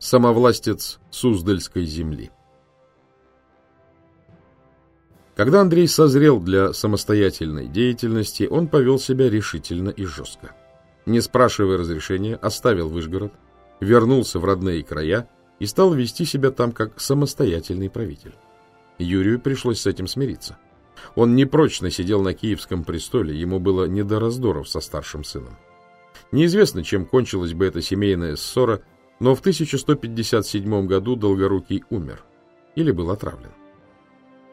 Самовластец Суздальской земли Когда Андрей созрел для самостоятельной деятельности, он повел себя решительно и жестко. Не спрашивая разрешения, оставил Выжгород, вернулся в родные края и стал вести себя там как самостоятельный правитель. Юрию пришлось с этим смириться. Он непрочно сидел на киевском престоле, ему было не до раздоров со старшим сыном. Неизвестно, чем кончилась бы эта семейная ссора, но в 1157 году Долгорукий умер или был отравлен.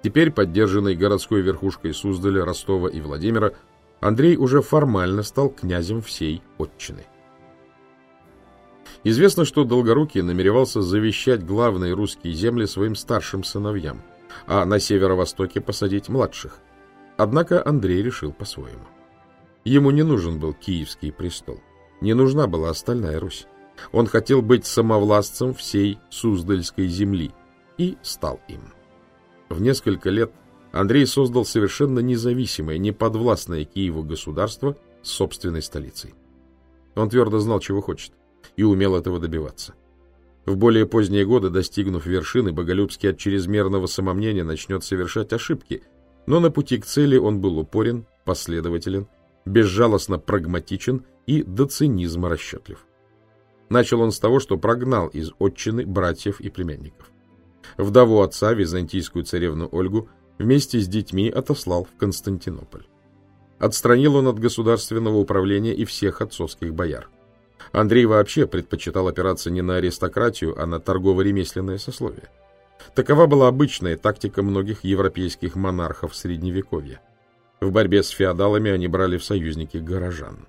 Теперь, поддержанный городской верхушкой Суздаля, Ростова и Владимира, Андрей уже формально стал князем всей отчины. Известно, что Долгорукий намеревался завещать главные русские земли своим старшим сыновьям, а на северо-востоке посадить младших. Однако Андрей решил по-своему. Ему не нужен был киевский престол, не нужна была остальная Русь. Он хотел быть самовластцем всей Суздальской земли и стал им. В несколько лет Андрей создал совершенно независимое, неподвластное Киеву государство с собственной столицей. Он твердо знал, чего хочет, и умел этого добиваться. В более поздние годы, достигнув вершины, Боголюбский от чрезмерного самомнения начнет совершать ошибки, но на пути к цели он был упорен, последователен, безжалостно прагматичен и до цинизма расчетлив. Начал он с того, что прогнал из отчины братьев и племянников. Вдову отца, византийскую царевну Ольгу, вместе с детьми отослал в Константинополь. Отстранил он от государственного управления и всех отцовских бояр. Андрей вообще предпочитал опираться не на аристократию, а на торгово-ремесленное сословие. Такова была обычная тактика многих европейских монархов Средневековья. В борьбе с феодалами они брали в союзники горожан.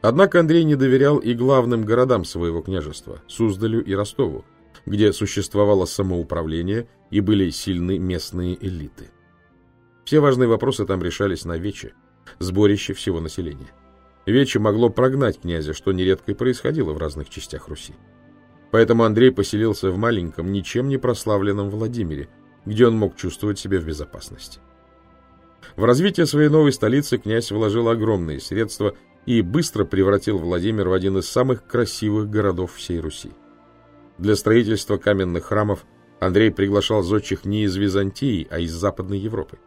Однако Андрей не доверял и главным городам своего княжества – Суздалю и Ростову, где существовало самоуправление и были сильны местные элиты. Все важные вопросы там решались на вече, сборище всего населения. Вече могло прогнать князя, что нередко и происходило в разных частях Руси. Поэтому Андрей поселился в маленьком, ничем не прославленном Владимире, где он мог чувствовать себя в безопасности. В развитие своей новой столицы князь вложил огромные средства и быстро превратил Владимир в один из самых красивых городов всей Руси. Для строительства каменных храмов Андрей приглашал зодчих не из Византии, а из Западной Европы.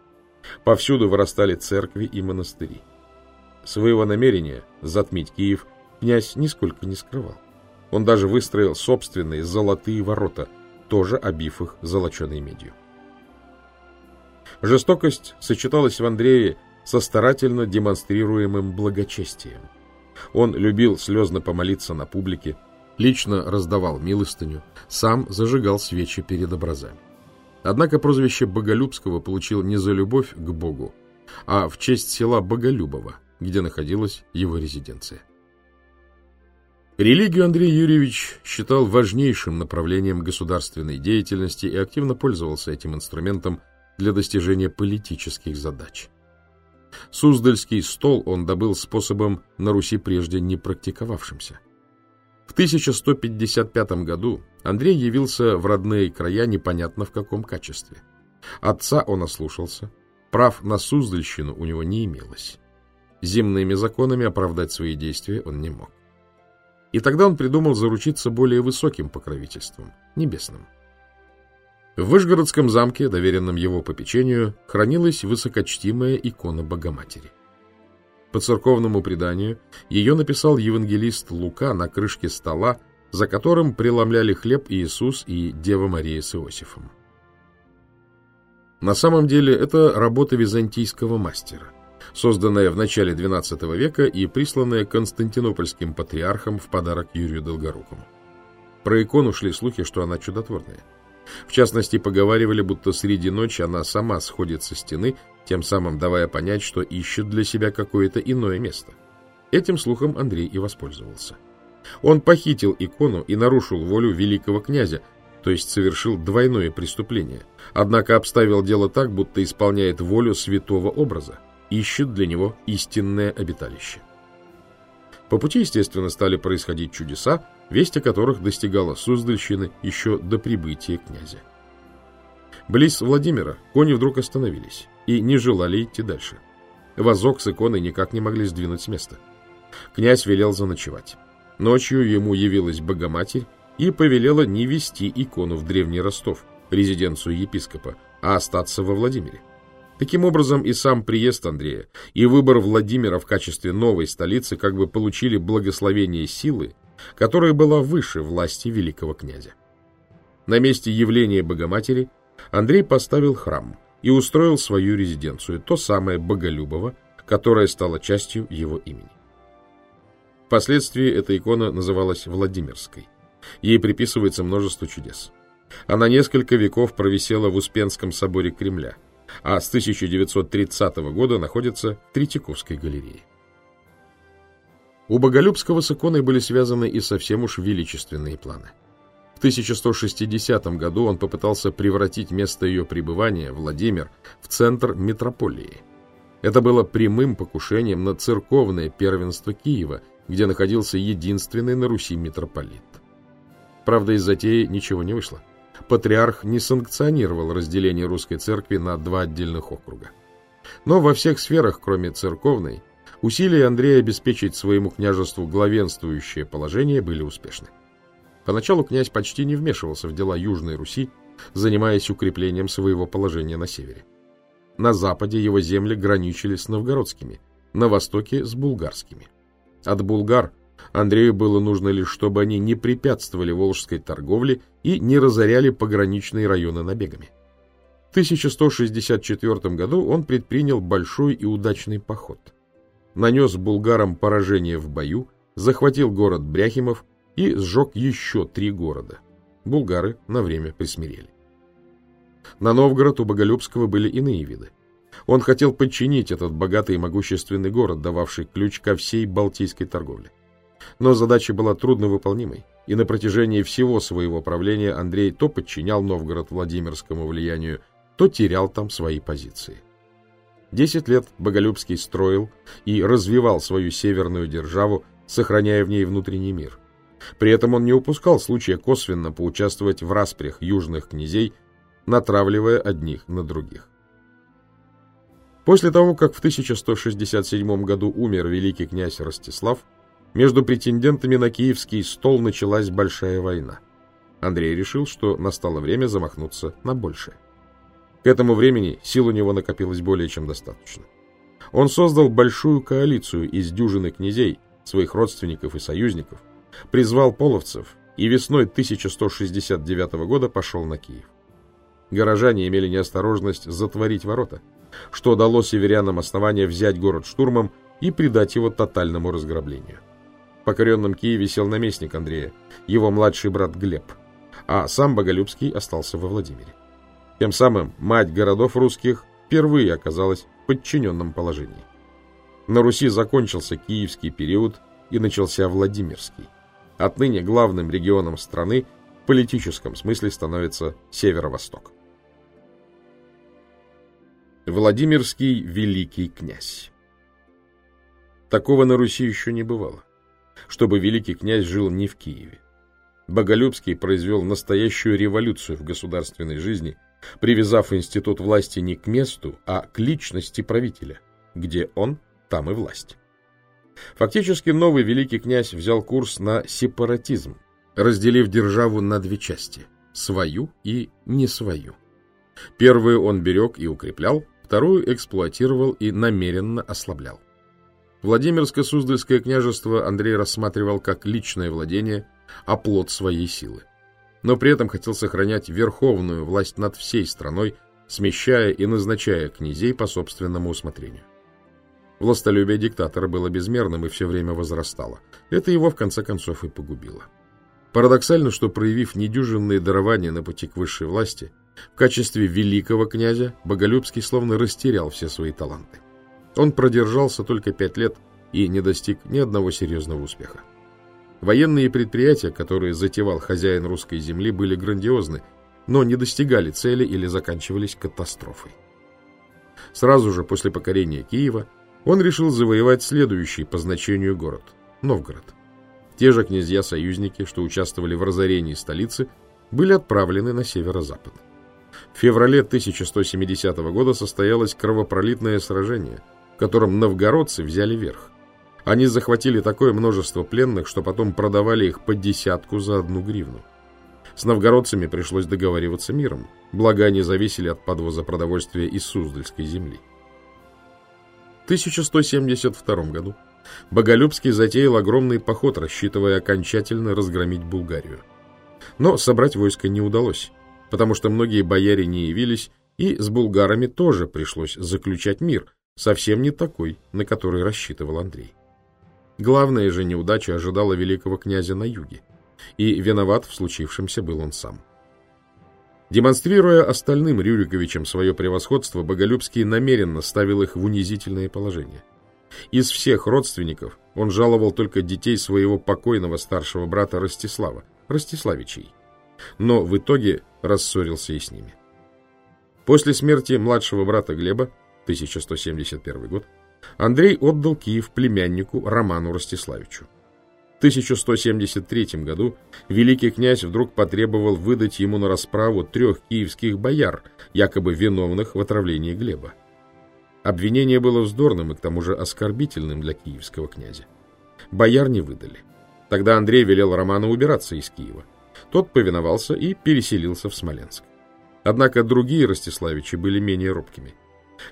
Повсюду вырастали церкви и монастыри. Своего намерения затмить Киев князь нисколько не скрывал. Он даже выстроил собственные золотые ворота, тоже обив их золоченой медью. Жестокость сочеталась в Андрее со старательно демонстрируемым благочестием. Он любил слезно помолиться на публике, лично раздавал милостыню, сам зажигал свечи перед образами. Однако прозвище Боголюбского получил не за любовь к Богу, а в честь села Боголюбово, где находилась его резиденция. Религию Андрей Юрьевич считал важнейшим направлением государственной деятельности и активно пользовался этим инструментом для достижения политических задач. Суздальский стол он добыл способом на Руси прежде не практиковавшимся. В 1155 году Андрей явился в родные края непонятно в каком качестве. Отца он ослушался, прав на Суздальщину у него не имелось. Земными законами оправдать свои действия он не мог. И тогда он придумал заручиться более высоким покровительством, небесным. В Вышгородском замке, доверенном его попечению, хранилась высокочтимая икона Богоматери. По церковному преданию ее написал евангелист Лука на крышке стола, за которым преломляли хлеб Иисус и Дева Мария с Иосифом. На самом деле это работа византийского мастера, созданная в начале XII века и присланная константинопольским патриархом в подарок Юрию Долгорукому. Про икону шли слухи, что она чудотворная. В частности, поговаривали, будто среди ночи она сама сходит со стены, тем самым давая понять, что ищет для себя какое-то иное место. Этим слухом Андрей и воспользовался. Он похитил икону и нарушил волю великого князя, то есть совершил двойное преступление, однако обставил дело так, будто исполняет волю святого образа, ищет для него истинное обиталище. По пути, естественно, стали происходить чудеса, весть о которых достигала Суздальщины еще до прибытия князя. Близ Владимира кони вдруг остановились и не желали идти дальше. Возок с иконой никак не могли сдвинуть с места. Князь велел заночевать. Ночью ему явилась Богоматерь и повелела не вести икону в Древний Ростов, резиденцию епископа, а остаться во Владимире. Таким образом, и сам приезд Андрея, и выбор Владимира в качестве новой столицы как бы получили благословение силы, которая была выше власти великого князя. На месте явления Богоматери Андрей поставил храм и устроил свою резиденцию, то самое Боголюбово, которое стало частью его имени. Впоследствии эта икона называлась Владимирской. Ей приписывается множество чудес. Она несколько веков провисела в Успенском соборе Кремля, а с 1930 года находится в Третьяковской галерее. У Боголюбского с иконой были связаны и совсем уж величественные планы. В 1160 году он попытался превратить место ее пребывания, Владимир, в центр метрополии. Это было прямым покушением на церковное первенство Киева, где находился единственный на Руси митрополит. Правда, из затеи ничего не вышло. Патриарх не санкционировал разделение русской церкви на два отдельных округа. Но во всех сферах, кроме церковной, Усилия Андрея обеспечить своему княжеству главенствующее положение были успешны. Поначалу князь почти не вмешивался в дела Южной Руси, занимаясь укреплением своего положения на севере. На западе его земли граничили с новгородскими, на востоке – с булгарскими. От булгар Андрею было нужно лишь, чтобы они не препятствовали волжской торговле и не разоряли пограничные районы набегами. В 1164 году он предпринял большой и удачный поход – нанес булгарам поражение в бою, захватил город Бряхимов и сжег еще три города. Булгары на время присмирели. На Новгород у Боголюбского были иные виды. Он хотел подчинить этот богатый и могущественный город, дававший ключ ко всей Балтийской торговле. Но задача была трудновыполнимой, и на протяжении всего своего правления Андрей то подчинял Новгород Владимирскому влиянию, то терял там свои позиции. Десять лет Боголюбский строил и развивал свою северную державу, сохраняя в ней внутренний мир. При этом он не упускал случая косвенно поучаствовать в распрях южных князей, натравливая одних на других. После того, как в 1167 году умер великий князь Ростислав, между претендентами на киевский стол началась большая война. Андрей решил, что настало время замахнуться на большее. К этому времени сил у него накопилось более чем достаточно. Он создал большую коалицию из дюжины князей, своих родственников и союзников, призвал половцев и весной 1169 года пошел на Киев. Горожане имели неосторожность затворить ворота, что дало северянам основание взять город штурмом и предать его тотальному разграблению. В покоренном Киеве сел наместник Андрея, его младший брат Глеб, а сам Боголюбский остался во Владимире. Тем самым мать городов русских впервые оказалась в подчиненном положении. На Руси закончился киевский период и начался Владимирский. Отныне главным регионом страны в политическом смысле становится северо-восток. Владимирский великий князь Такого на Руси еще не бывало, чтобы великий князь жил не в Киеве. Боголюбский произвел настоящую революцию в государственной жизни – привязав институт власти не к месту, а к личности правителя. Где он, там и власть. Фактически новый великий князь взял курс на сепаратизм, разделив державу на две части – свою и не свою. Первую он берег и укреплял, вторую эксплуатировал и намеренно ослаблял. Владимирско-Суздальское княжество Андрей рассматривал как личное владение, оплот своей силы но при этом хотел сохранять верховную власть над всей страной, смещая и назначая князей по собственному усмотрению. Властолюбие диктатора было безмерным и все время возрастало. Это его, в конце концов, и погубило. Парадоксально, что, проявив недюжинные дарования на пути к высшей власти, в качестве великого князя Боголюбский словно растерял все свои таланты. Он продержался только пять лет и не достиг ни одного серьезного успеха. Военные предприятия, которые затевал хозяин русской земли, были грандиозны, но не достигали цели или заканчивались катастрофой. Сразу же после покорения Киева он решил завоевать следующий по значению город – Новгород. Те же князья-союзники, что участвовали в разорении столицы, были отправлены на северо-запад. В феврале 1170 года состоялось кровопролитное сражение, в котором новгородцы взяли верх Они захватили такое множество пленных, что потом продавали их по десятку за одну гривну. С новгородцами пришлось договариваться миром, благо они зависели от подвоза продовольствия из Суздальской земли. В 1172 году Боголюбский затеял огромный поход, рассчитывая окончательно разгромить Булгарию. Но собрать войско не удалось, потому что многие бояре не явились, и с булгарами тоже пришлось заключать мир, совсем не такой, на который рассчитывал Андрей. Главная же неудача ожидала великого князя на юге, и виноват в случившемся был он сам. Демонстрируя остальным Рюриковичам свое превосходство, Боголюбский намеренно ставил их в унизительное положение. Из всех родственников он жаловал только детей своего покойного старшего брата Ростислава, Ростиславичей, но в итоге рассорился и с ними. После смерти младшего брата Глеба, 1171 год, Андрей отдал Киев племяннику Роману Ростиславичу. В 1173 году великий князь вдруг потребовал выдать ему на расправу трех киевских бояр, якобы виновных в отравлении Глеба. Обвинение было вздорным и к тому же оскорбительным для киевского князя. Бояр не выдали. Тогда Андрей велел Роману убираться из Киева. Тот повиновался и переселился в Смоленск. Однако другие Ростиславичи были менее робкими.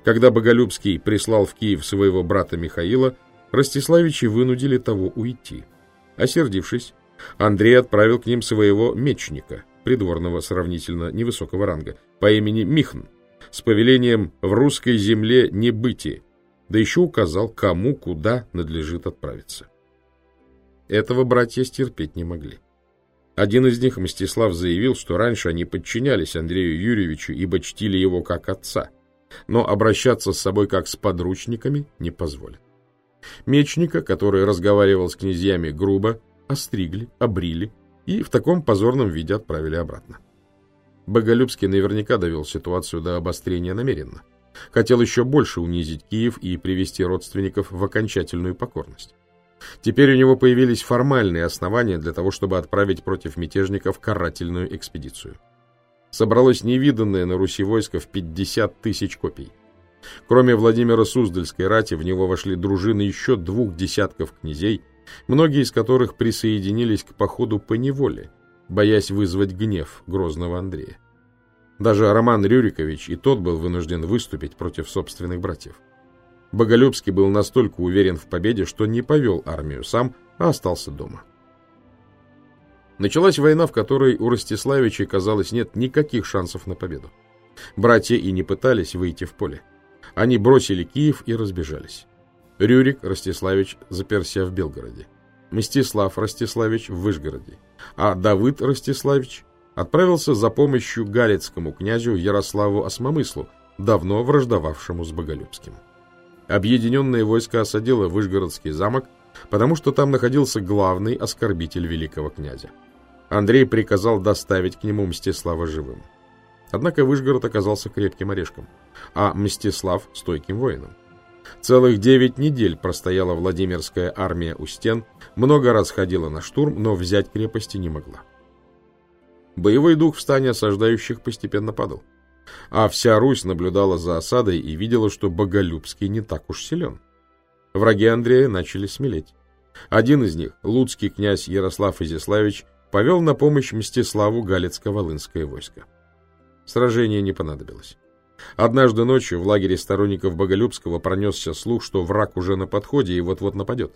Когда Боголюбский прислал в Киев своего брата Михаила, Ростиславичи вынудили того уйти. Осердившись, Андрей отправил к ним своего мечника, придворного сравнительно невысокого ранга, по имени Михн, с повелением в русской земле не быти, да еще указал, кому куда надлежит отправиться. Этого братья стерпеть не могли. Один из них, Мстислав, заявил, что раньше они подчинялись Андрею Юрьевичу, ибо чтили его как отца, но обращаться с собой как с подручниками не позволят. Мечника, который разговаривал с князьями грубо, остригли, обрили и в таком позорном виде отправили обратно. Боголюбский наверняка довел ситуацию до обострения намеренно. Хотел еще больше унизить Киев и привести родственников в окончательную покорность. Теперь у него появились формальные основания для того, чтобы отправить против мятежников карательную экспедицию. Собралось невиданное на Руси войско в 50 тысяч копий. Кроме Владимира Суздальской рати, в него вошли дружины еще двух десятков князей, многие из которых присоединились к походу по неволе, боясь вызвать гнев грозного Андрея. Даже Роман Рюрикович и тот был вынужден выступить против собственных братьев. Боголюбский был настолько уверен в победе, что не повел армию сам, а остался дома. Началась война, в которой у Ростиславичей, казалось, нет никаких шансов на победу. Братья и не пытались выйти в поле. Они бросили Киев и разбежались. Рюрик Ростиславич заперся в Белгороде. Мстислав Ростиславич в Вышгороде а Давыд Ростиславич отправился за помощью галицкому князю Ярославу Осмомыслу, давно враждовавшему с Боголюбским. Объединенное войско осадило Вышгородский замок, потому что там находился главный оскорбитель великого князя. Андрей приказал доставить к нему Мстислава живым. Однако Вышгород оказался крепким орешком, а Мстислав — стойким воином. Целых девять недель простояла Владимирская армия у стен, много раз ходила на штурм, но взять крепости не могла. Боевой дух в стане осаждающих постепенно падал. А вся Русь наблюдала за осадой и видела, что Боголюбский не так уж силен. Враги Андрея начали смелеть. Один из них, луцкий князь Ярослав Изяславич, повел на помощь Мстиславу Галицко-Волынское войско. Сражение не понадобилось. Однажды ночью в лагере сторонников Боголюбского пронесся слух, что враг уже на подходе и вот-вот нападет.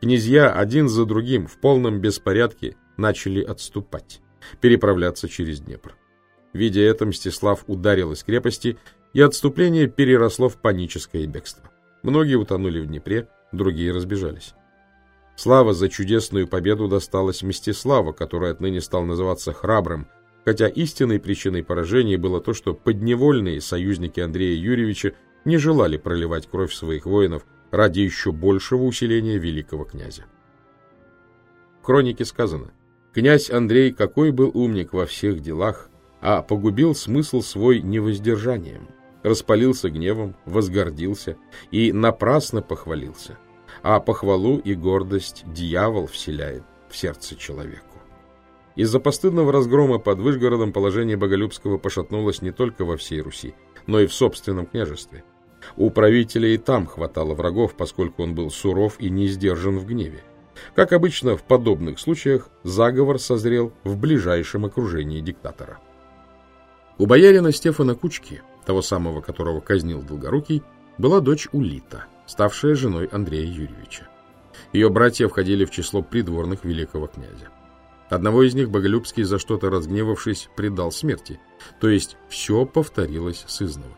Князья один за другим в полном беспорядке начали отступать, переправляться через Днепр. Видя это, Мстислав ударил из крепости, и отступление переросло в паническое бегство. Многие утонули в Днепре, другие разбежались. Слава за чудесную победу досталась Мстиславу, который отныне стал называться храбрым, хотя истинной причиной поражения было то, что подневольные союзники Андрея Юрьевича не желали проливать кровь своих воинов ради еще большего усиления великого князя. В хронике сказано, «Князь Андрей какой был умник во всех делах, а погубил смысл свой невоздержанием, распалился гневом, возгордился и напрасно похвалился, а похвалу и гордость дьявол вселяет в сердце человеку. Из-за постыдного разгрома под Выжгородом положение Боголюбского пошатнулось не только во всей Руси, но и в собственном княжестве. У правителя и там хватало врагов, поскольку он был суров и не сдержан в гневе. Как обычно в подобных случаях, заговор созрел в ближайшем окружении диктатора. У боярина Стефана Кучки, того самого, которого казнил Долгорукий, была дочь Улита, ставшая женой Андрея Юрьевича. Ее братья входили в число придворных великого князя. Одного из них Боголюбский, за что-то разгневавшись, предал смерти, то есть все повторилось с изного.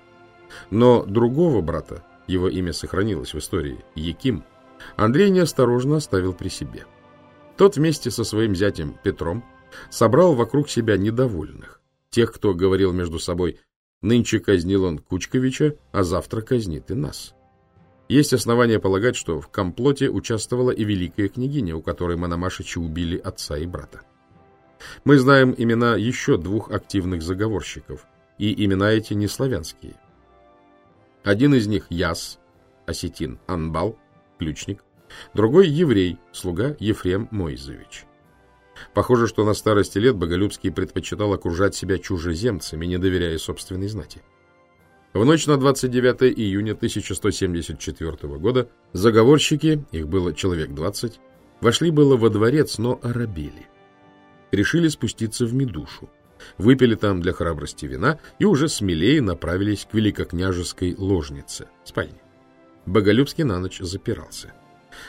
Но другого брата, его имя сохранилось в истории, Яким, Андрей неосторожно оставил при себе. Тот вместе со своим зятем Петром собрал вокруг себя недовольных, тех, кто говорил между собой «нынче казнил он Кучковича, а завтра казнит и нас». Есть основания полагать, что в комплоте участвовала и великая княгиня, у которой Мономашичи убили отца и брата. Мы знаем имена еще двух активных заговорщиков, и имена эти не славянские. Один из них Яс, осетин Анбал, ключник, другой еврей, слуга Ефрем Мойзович. Похоже, что на старости лет Боголюбский предпочитал окружать себя чужеземцами, не доверяя собственной знати. В ночь на 29 июня 1174 года заговорщики, их было человек 20, вошли было во дворец, но оробели. Решили спуститься в Медушу, выпили там для храбрости вина и уже смелее направились к великокняжеской ложнице, спальне. Боголюбский на ночь запирался.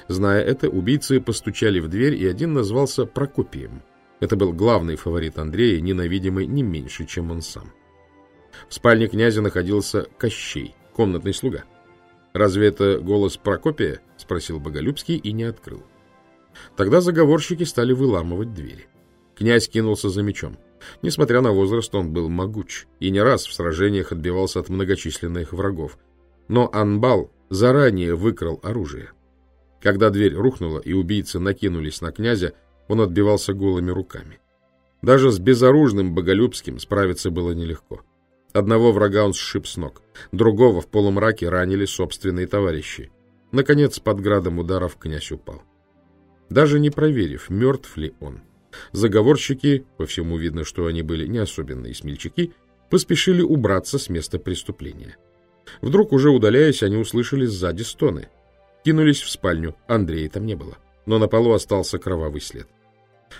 Зная это, убийцы постучали в дверь, и один назвался Прокопием. Это был главный фаворит Андрея, ненавидимый не меньше, чем он сам. В спальне князя находился Кощей, комнатный слуга. «Разве это голос Прокопия?» — спросил Боголюбский и не открыл. Тогда заговорщики стали выламывать двери. Князь кинулся за мечом. Несмотря на возраст, он был могуч и не раз в сражениях отбивался от многочисленных врагов. Но Анбал заранее выкрал оружие. Когда дверь рухнула и убийцы накинулись на князя, он отбивался голыми руками. Даже с безоружным Боголюбским справиться было нелегко. Одного врага он сшиб с ног, другого в полумраке ранили собственные товарищи. Наконец, под градом ударов князь упал. Даже не проверив, мертв ли он, заговорщики, по всему видно, что они были не особенные смельчаки, поспешили убраться с места преступления. Вдруг, уже удаляясь, они услышали сзади стоны. Кинулись в спальню, Андрея там не было, но на полу остался кровавый след.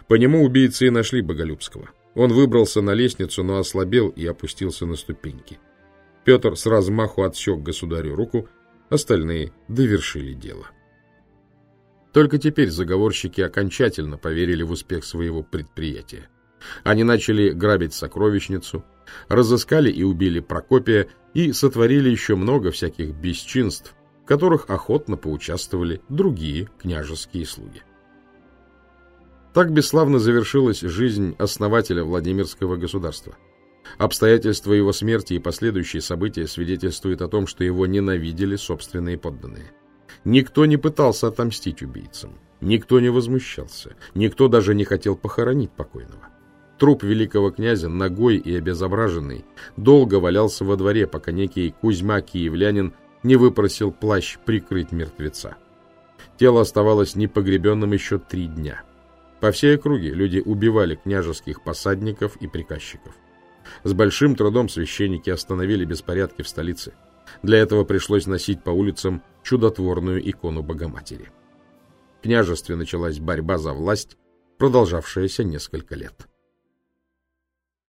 По нему убийцы и нашли Боголюбского. Он выбрался на лестницу, но ослабел и опустился на ступеньки. Петр с размаху отсек государю руку, остальные довершили дело. Только теперь заговорщики окончательно поверили в успех своего предприятия. Они начали грабить сокровищницу, разыскали и убили Прокопия и сотворили еще много всяких бесчинств, в которых охотно поучаствовали другие княжеские слуги. Так бесславно завершилась жизнь основателя Владимирского государства. Обстоятельства его смерти и последующие события свидетельствуют о том, что его ненавидели собственные подданные. Никто не пытался отомстить убийцам, никто не возмущался, никто даже не хотел похоронить покойного. Труп великого князя, ногой и обезображенный, долго валялся во дворе, пока некий Кузьма-киевлянин не выпросил плащ прикрыть мертвеца. Тело оставалось непогребенным еще три дня. По всей округе люди убивали княжеских посадников и приказчиков. С большим трудом священники остановили беспорядки в столице. Для этого пришлось носить по улицам чудотворную икону Богоматери. В княжестве началась борьба за власть, продолжавшаяся несколько лет.